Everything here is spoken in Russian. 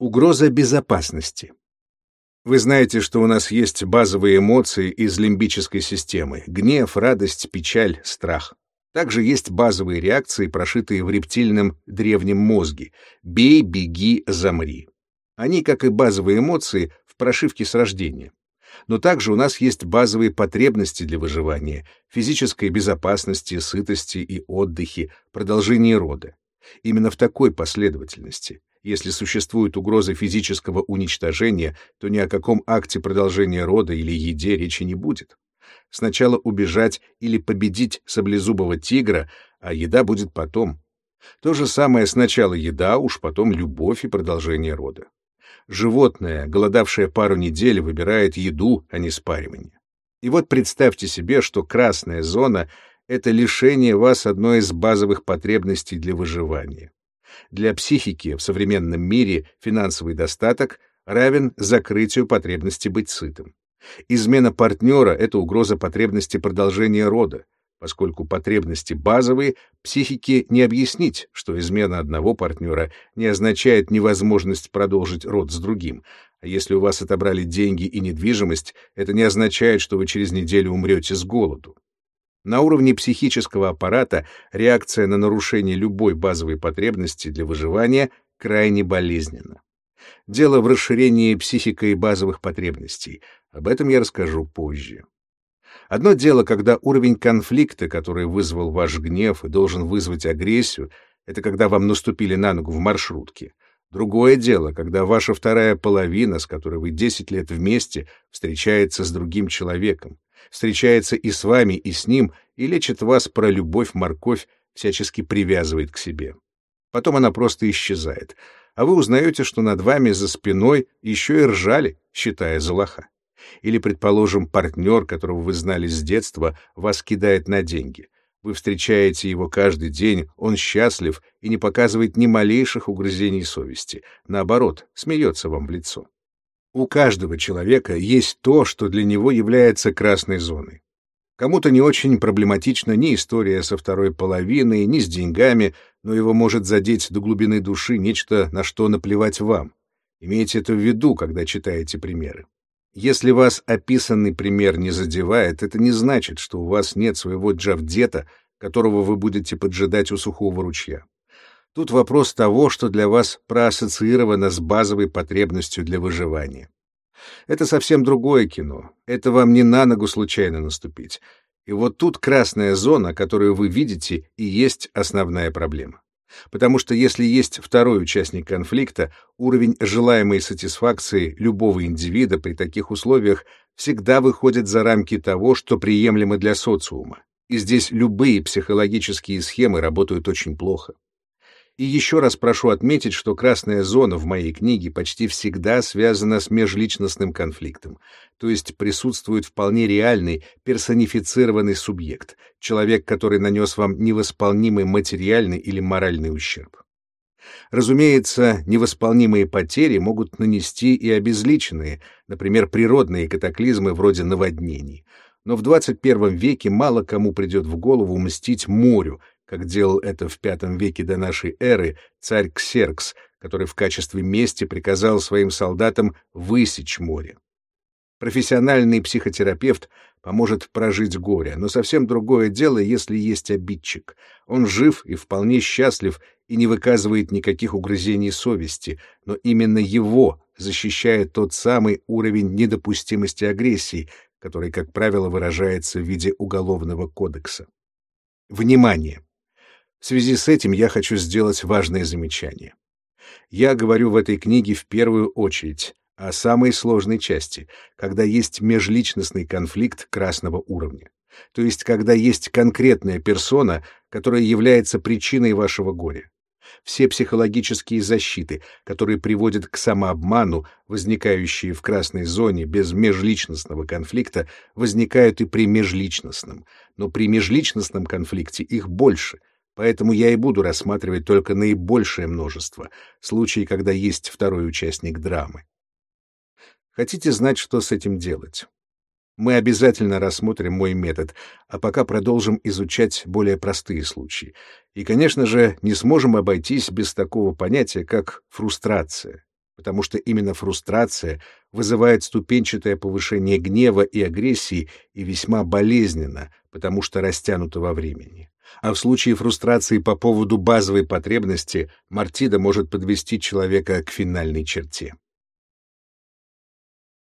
Угроза безопасности. Вы знаете, что у нас есть базовые эмоции из лимбической системы — гнев, радость, печаль, страх. Также есть базовые реакции, прошитые в рептильном древнем мозге — бей, беги, замри. Они, как и базовые эмоции, в прошивке с рождения. Но также у нас есть базовые потребности для выживания, физической безопасности, сытости и отдыхе, продолжения рода. Именно в такой последовательности. Если существует угроза физического уничтожения, то ни о каком акте продолжения рода или еде речи не будет. Сначала убежать или победить саблезубого тигра, а еда будет потом. То же самое сначала еда, уж потом любовь и продолжение рода. Животное, голодавшее пару недель, выбирает еду, а не спаривание. И вот представьте себе, что красная зона — это лишение вас одной из базовых потребностей для выживания. Для психики в современном мире финансовый достаток равен закрытию потребности быть сытым. Измена партнера — это угроза потребности продолжения рода, поскольку потребности базовые, психике не объяснить, что измена одного партнера не означает невозможность продолжить род с другим, а если у вас отобрали деньги и недвижимость, это не означает, что вы через неделю умрете с голоду. На уровне психического аппарата реакция на нарушение любой базовой потребности для выживания крайне болезненна. Дело в расширении психикой базовых потребностей. Об этом я расскажу позже. Одно дело, когда уровень конфликта, который вызвал ваш гнев и должен вызвать агрессию, это когда вам наступили на ногу в маршрутке. Другое дело, когда ваша вторая половина, с которой вы 10 лет вместе, встречается с другим человеком встречается и с вами, и с ним, и лечит вас про любовь-морковь, всячески привязывает к себе. Потом она просто исчезает, а вы узнаете, что над вами за спиной еще и ржали, считая за лоха. Или, предположим, партнер, которого вы знали с детства, вас кидает на деньги. Вы встречаете его каждый день, он счастлив и не показывает ни малейших угрызений совести. Наоборот, смеется вам в лицо. У каждого человека есть то, что для него является красной зоной. Кому-то не очень проблематична ни история со второй половиной, ни с деньгами, но его может задеть до глубины души нечто, на что наплевать вам. Имейте это в виду, когда читаете примеры. Если вас описанный пример не задевает, это не значит, что у вас нет своего джавдета, которого вы будете поджидать у сухого ручья. Тут вопрос того, что для вас проассоциировано с базовой потребностью для выживания. Это совсем другое кино. Это вам не на ногу случайно наступить. И вот тут красная зона, которую вы видите, и есть основная проблема. Потому что если есть второй участник конфликта, уровень желаемой сатисфакции любого индивида при таких условиях всегда выходит за рамки того, что приемлемо для социума. И здесь любые психологические схемы работают очень плохо. И еще раз прошу отметить, что красная зона в моей книге почти всегда связана с межличностным конфликтом, то есть присутствует вполне реальный, персонифицированный субъект, человек, который нанес вам невосполнимый материальный или моральный ущерб. Разумеется, невосполнимые потери могут нанести и обезличенные, например, природные катаклизмы вроде наводнений. Но в 21 веке мало кому придет в голову мстить морю, как делал это в V веке до нашей эры царь Ксеркс, который в качестве мести приказал своим солдатам высечь море. Профессиональный психотерапевт поможет прожить горе, но совсем другое дело, если есть обидчик. Он жив и вполне счастлив и не выказывает никаких угрызений совести, но именно его защищает тот самый уровень недопустимости агрессии, который, как правило, выражается в виде уголовного кодекса. Внимание! В связи с этим я хочу сделать важное замечание. Я говорю в этой книге в первую очередь о самой сложной части, когда есть межличностный конфликт красного уровня. То есть, когда есть конкретная персона, которая является причиной вашего горя. Все психологические защиты, которые приводят к самообману, возникающие в красной зоне без межличностного конфликта, возникают и при межличностном. Но при межличностном конфликте их больше, Поэтому я и буду рассматривать только наибольшее множество, случаи, когда есть второй участник драмы. Хотите знать, что с этим делать? Мы обязательно рассмотрим мой метод, а пока продолжим изучать более простые случаи. И, конечно же, не сможем обойтись без такого понятия, как фрустрация. Потому что именно фрустрация вызывает ступенчатое повышение гнева и агрессии и весьма болезненно, потому что растянуто во времени. А в случае фрустрации по поводу базовой потребности Мартида может подвести человека к финальной черте.